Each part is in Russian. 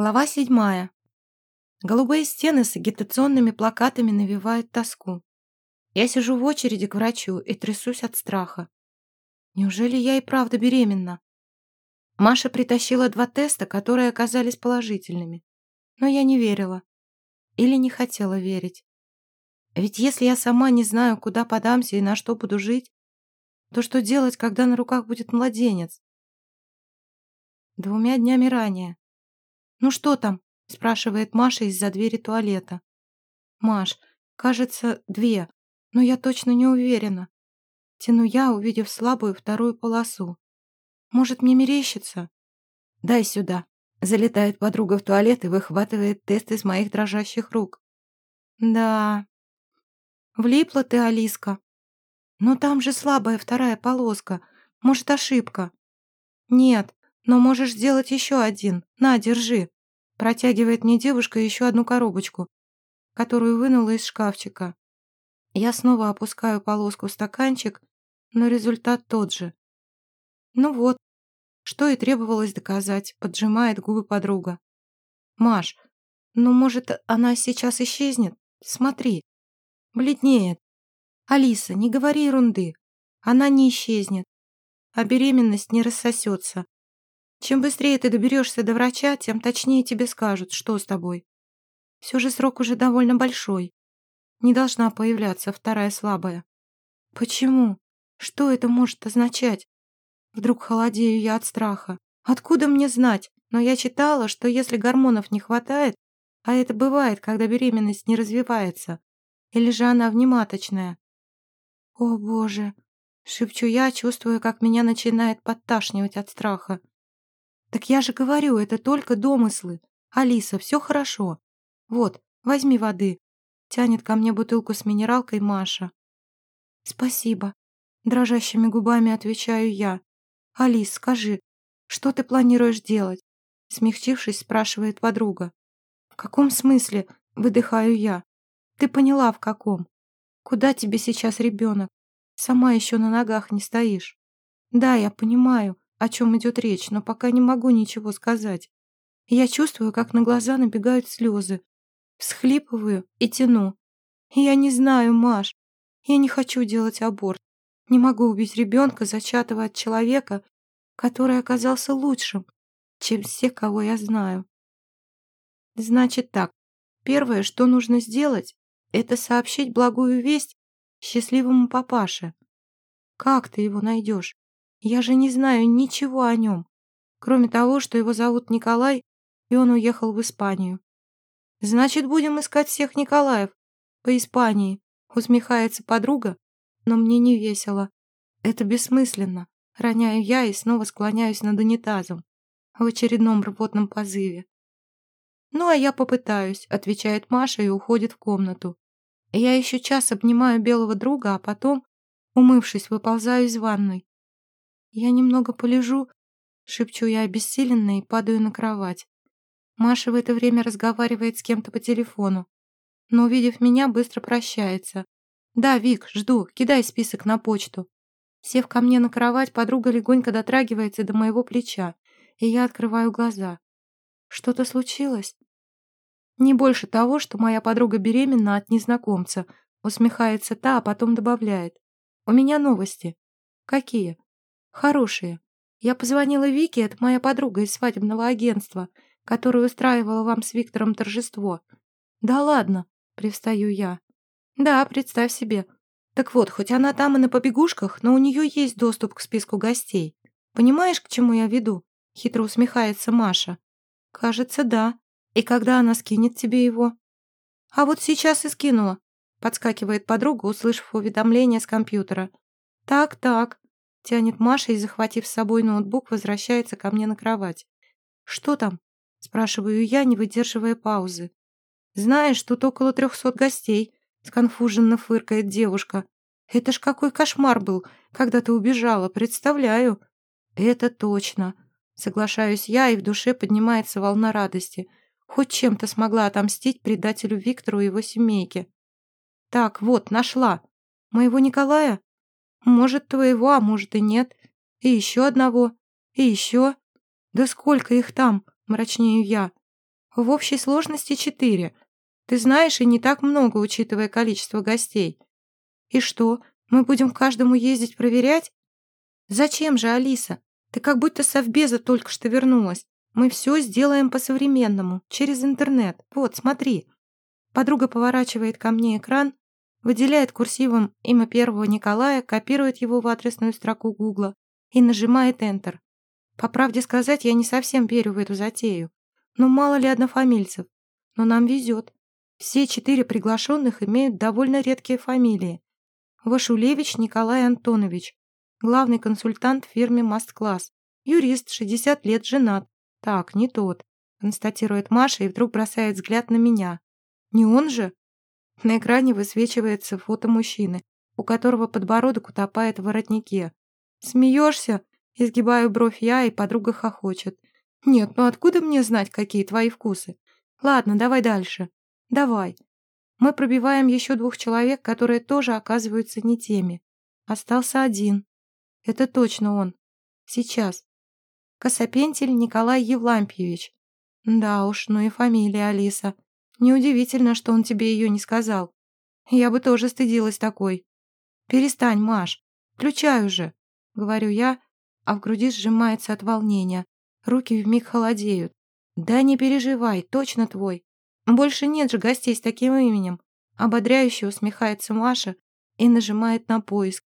Глава седьмая. Голубые стены с агитационными плакатами навевают тоску. Я сижу в очереди к врачу и трясусь от страха. Неужели я и правда беременна? Маша притащила два теста, которые оказались положительными. Но я не верила. Или не хотела верить. Ведь если я сама не знаю, куда подамся и на что буду жить, то что делать, когда на руках будет младенец? Двумя днями ранее «Ну что там?» – спрашивает Маша из-за двери туалета. «Маш, кажется, две, но я точно не уверена». Тяну я, увидев слабую вторую полосу. «Может, мне мерещится?» «Дай сюда». Залетает подруга в туалет и выхватывает тест из моих дрожащих рук. «Да...» «Влипла ты, Алиска». «Но там же слабая вторая полоска. Может, ошибка?» «Нет, но можешь сделать еще один. На, держи. Протягивает мне девушка еще одну коробочку, которую вынула из шкафчика. Я снова опускаю полоску в стаканчик, но результат тот же. Ну вот, что и требовалось доказать, поджимает губы подруга. Маш, ну может она сейчас исчезнет? Смотри. Бледнеет. Алиса, не говори ерунды. Она не исчезнет. А беременность не рассосется. Чем быстрее ты доберешься до врача, тем точнее тебе скажут, что с тобой. Все же срок уже довольно большой. Не должна появляться вторая слабая. Почему? Что это может означать? Вдруг холодею я от страха. Откуда мне знать? Но я читала, что если гормонов не хватает, а это бывает, когда беременность не развивается, или же она внематочная. О, боже! Шепчу я, чувствуя, как меня начинает подташнивать от страха. «Так я же говорю, это только домыслы. Алиса, все хорошо. Вот, возьми воды». Тянет ко мне бутылку с минералкой Маша. «Спасибо», — дрожащими губами отвечаю я. «Алис, скажи, что ты планируешь делать?» Смягчившись, спрашивает подруга. «В каком смысле?» — выдыхаю я. «Ты поняла, в каком. Куда тебе сейчас ребенок? Сама еще на ногах не стоишь». «Да, я понимаю», о чем идет речь, но пока не могу ничего сказать. Я чувствую, как на глаза набегают слезы. Всхлипываю и тяну. Я не знаю, Маш. Я не хочу делать аборт. Не могу убить ребенка, зачатого от человека, который оказался лучшим, чем все, кого я знаю. Значит так, первое, что нужно сделать, это сообщить благую весть счастливому папаше. Как ты его найдешь? Я же не знаю ничего о нем, кроме того, что его зовут Николай, и он уехал в Испанию. Значит, будем искать всех Николаев по Испании, усмехается подруга, но мне не весело. Это бессмысленно. Роняю я и снова склоняюсь над унитазом в очередном рвотном позыве. «Ну, а я попытаюсь», — отвечает Маша и уходит в комнату. Я еще час обнимаю белого друга, а потом, умывшись, выползаю из ванной. «Я немного полежу», — шепчу я обессиленно и падаю на кровать. Маша в это время разговаривает с кем-то по телефону, но, увидев меня, быстро прощается. «Да, Вик, жду, кидай список на почту». Сев ко мне на кровать, подруга легонько дотрагивается до моего плеча, и я открываю глаза. «Что-то случилось?» «Не больше того, что моя подруга беременна от незнакомца», усмехается та, а потом добавляет. «У меня новости». «Какие?» Хорошие. Я позвонила Вике, это моя подруга из свадебного агентства, которая устраивала вам с Виктором торжество. Да ладно, привстаю я. Да, представь себе. Так вот, хоть она там и на побегушках, но у нее есть доступ к списку гостей. Понимаешь, к чему я веду? Хитро усмехается Маша. Кажется, да. И когда она скинет тебе его? А вот сейчас и скинула. Подскакивает подруга, услышав уведомление с компьютера. Так, так. Тянет Маша и, захватив с собой ноутбук, возвращается ко мне на кровать. «Что там?» – спрашиваю я, не выдерживая паузы. «Знаешь, тут около трехсот гостей», – сконфуженно фыркает девушка. «Это ж какой кошмар был, когда ты убежала, представляю». «Это точно», – соглашаюсь я, и в душе поднимается волна радости. Хоть чем-то смогла отомстить предателю Виктору и его семейке. «Так, вот, нашла. Моего Николая?» Может, твоего, а может и нет. И еще одного. И еще. Да сколько их там, мрачнею я. В общей сложности четыре. Ты знаешь, и не так много, учитывая количество гостей. И что, мы будем каждому ездить проверять? Зачем же, Алиса? Ты как будто совбеза только что вернулась. Мы все сделаем по-современному, через интернет. Вот, смотри. Подруга поворачивает ко мне экран, выделяет курсивом имя первого Николая, копирует его в адресную строку Гугла и нажимает Enter. По правде сказать, я не совсем верю в эту затею. Ну, мало ли однофамильцев. Но нам везет. Все четыре приглашенных имеют довольно редкие фамилии. Вашулевич Николай Антонович, главный консультант в фирме Масткласс, юрист, 60 лет, женат. Так, не тот, констатирует Маша и вдруг бросает взгляд на меня. Не он же? На экране высвечивается фото мужчины, у которого подбородок утопает в воротнике. Смеешься? Изгибаю бровь я, и подруга хохочет. Нет, ну откуда мне знать, какие твои вкусы? Ладно, давай дальше. Давай. Мы пробиваем еще двух человек, которые тоже оказываются не теми. Остался один. Это точно он. Сейчас. Косопентель Николай Евлампьевич. Да уж, ну и фамилия Алиса. Неудивительно, что он тебе ее не сказал. Я бы тоже стыдилась такой. Перестань, Маш. Включай уже, говорю я, а в груди сжимается от волнения. Руки вмиг холодеют. Да не переживай, точно твой. Больше нет же гостей с таким именем. Ободряюще усмехается Маша и нажимает на поиск.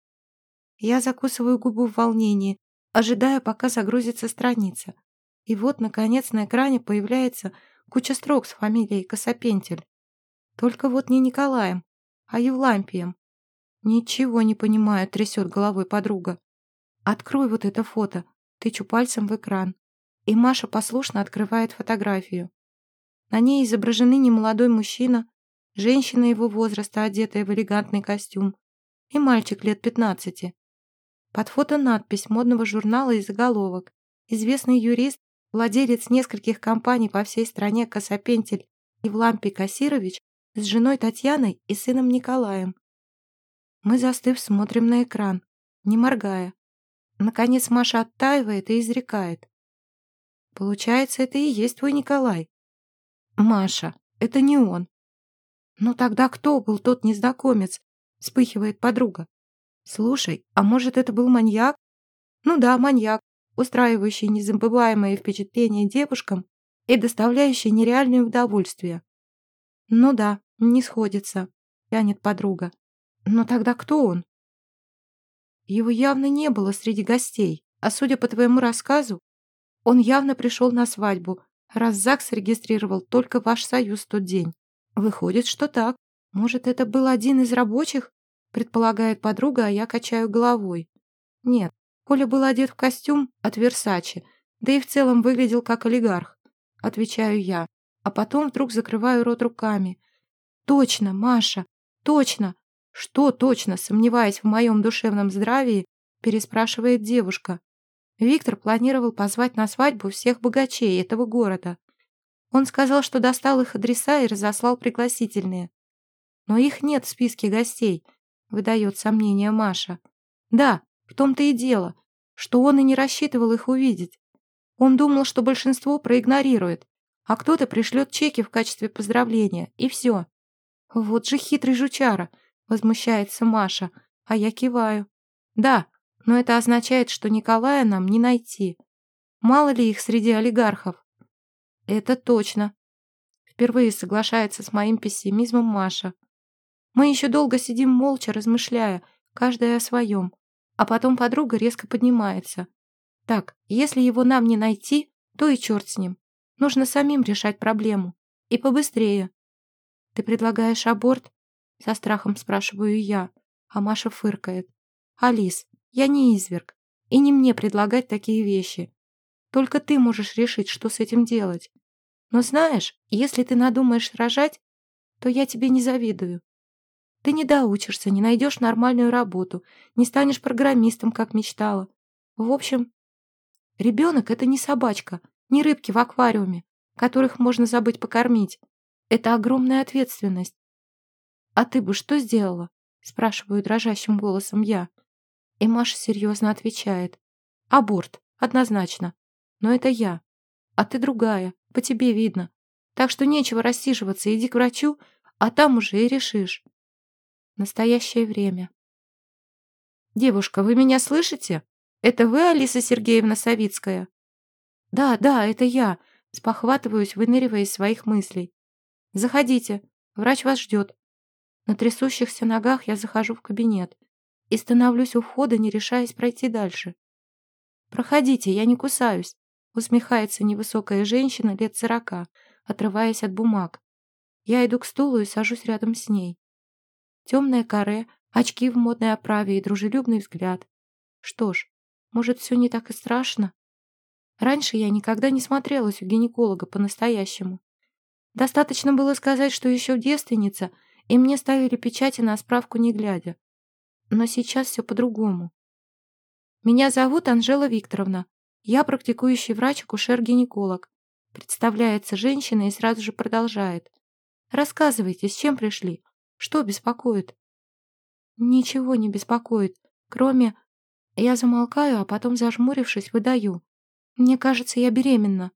Я закусываю губу в волнении, ожидая, пока загрузится страница. И вот, наконец, на экране появляется куча строк с фамилией Косопентель. Только вот не Николаем, а Евлампием. Ничего не понимаю, трясет головой подруга. Открой вот это фото, тычу пальцем в экран. И Маша послушно открывает фотографию. На ней изображены немолодой мужчина, женщина его возраста, одетая в элегантный костюм, и мальчик лет 15. Под фото надпись модного журнала и заголовок. Известный юрист, владелец нескольких компаний по всей стране Косопентель Евлампий Кассирович с женой Татьяной и сыном Николаем. Мы, застыв, смотрим на экран, не моргая. Наконец Маша оттаивает и изрекает. Получается, это и есть твой Николай. Маша, это не он. Ну тогда кто был тот незнакомец? Вспыхивает подруга. Слушай, а может это был маньяк? Ну да, маньяк, устраивающий незабываемые впечатления девушкам и доставляющий нереальное удовольствие. Ну да, не сходится, тянет подруга. Но тогда кто он? Его явно не было среди гостей, а судя по твоему рассказу, он явно пришел на свадьбу, раз ЗАГС регистрировал только ваш союз в тот день. Выходит, что так. Может, это был один из рабочих? Предполагает подруга, а я качаю головой. Нет, Коля был одет в костюм от Версачи, да и в целом выглядел как олигарх. Отвечаю я, а потом вдруг закрываю рот руками. Точно, Маша, точно. Что точно, сомневаясь в моем душевном здравии, переспрашивает девушка. Виктор планировал позвать на свадьбу всех богачей этого города. Он сказал, что достал их адреса и разослал пригласительные. Но их нет в списке гостей, выдает сомнение Маша. Да, в том-то и дело, что он и не рассчитывал их увидеть. Он думал, что большинство проигнорирует, а кто-то пришлет чеки в качестве поздравления, и все. Вот же хитрый жучара, возмущается Маша, а я киваю. Да, но это означает, что Николая нам не найти. Мало ли их среди олигархов. Это точно. Впервые соглашается с моим пессимизмом Маша. Мы еще долго сидим молча, размышляя, каждая о своем. А потом подруга резко поднимается. Так, если его нам не найти, то и черт с ним. Нужно самим решать проблему. И побыстрее. Ты предлагаешь аборт? Со страхом спрашиваю я, а Маша фыркает. Алис, я не изверг, и не мне предлагать такие вещи. Только ты можешь решить, что с этим делать. Но знаешь, если ты надумаешь рожать, то я тебе не завидую. Ты не доучишься, не найдешь нормальную работу, не станешь программистом, как мечтала. В общем, ребенок — это не собачка, не рыбки в аквариуме, которых можно забыть покормить. Это огромная ответственность. А ты бы что сделала? Спрашиваю дрожащим голосом я. И Маша серьезно отвечает. Аборт, однозначно. Но это я. А ты другая, по тебе видно. Так что нечего рассиживаться, иди к врачу, а там уже и решишь. Настоящее время. «Девушка, вы меня слышите? Это вы, Алиса Сергеевна Савицкая?» «Да, да, это я», спохватываюсь, выныривая из своих мыслей. «Заходите, врач вас ждет». На трясущихся ногах я захожу в кабинет и становлюсь у входа, не решаясь пройти дальше. «Проходите, я не кусаюсь», усмехается невысокая женщина лет сорока, отрываясь от бумаг. Я иду к стулу и сажусь рядом с ней. Темное каре, очки в модной оправе и дружелюбный взгляд. Что ж, может, все не так и страшно? Раньше я никогда не смотрелась у гинеколога по-настоящему. Достаточно было сказать, что еще девственница, и мне ставили печати на справку не глядя. Но сейчас все по-другому. Меня зовут Анжела Викторовна. Я практикующий врач-акушер-гинеколог. Представляется женщина и сразу же продолжает. Рассказывайте, с чем пришли? Что беспокоит? Ничего не беспокоит, кроме... Я замолкаю, а потом, зажмурившись, выдаю. Мне кажется, я беременна.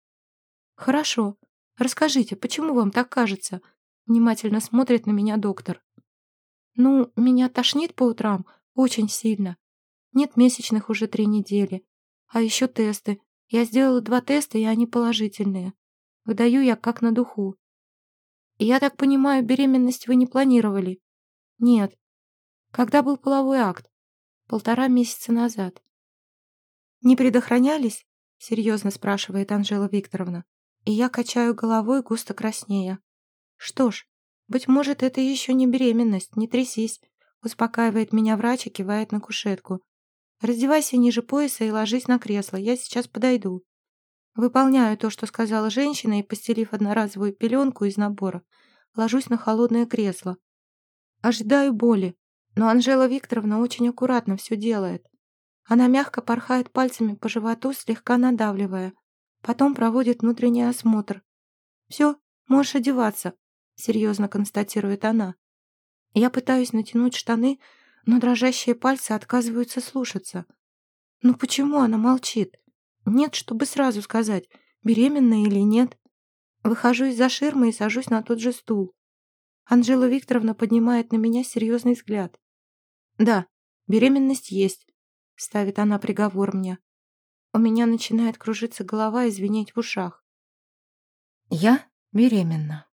Хорошо. Расскажите, почему вам так кажется? Внимательно смотрит на меня доктор. Ну, меня тошнит по утрам очень сильно. Нет месячных уже три недели. А еще тесты. Я сделала два теста, и они положительные. Выдаю я как на духу. Я так понимаю, беременность вы не планировали? Нет. Когда был половой акт? Полтора месяца назад. Не предохранялись? Серьезно спрашивает Анжела Викторовна. И я качаю головой, густо краснея. Что ж, быть может, это еще не беременность, не трясись. Успокаивает меня врач и кивает на кушетку. Раздевайся ниже пояса и ложись на кресло, я сейчас подойду. Выполняю то, что сказала женщина, и, постелив одноразовую пеленку из набора, ложусь на холодное кресло. Ожидаю боли, но Анжела Викторовна очень аккуратно все делает. Она мягко порхает пальцами по животу, слегка надавливая. Потом проводит внутренний осмотр. «Все, можешь одеваться», — серьезно констатирует она. Я пытаюсь натянуть штаны, но дрожащие пальцы отказываются слушаться. Ну почему она молчит? Нет, чтобы сразу сказать, беременна или нет. Выхожу из-за ширмы и сажусь на тот же стул. Анжела Викторовна поднимает на меня серьезный взгляд. «Да, беременность есть», — ставит она приговор мне. У меня начинает кружиться голова и звенеть в ушах. «Я беременна».